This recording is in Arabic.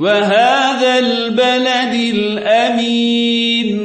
وهذا البلد الأمين.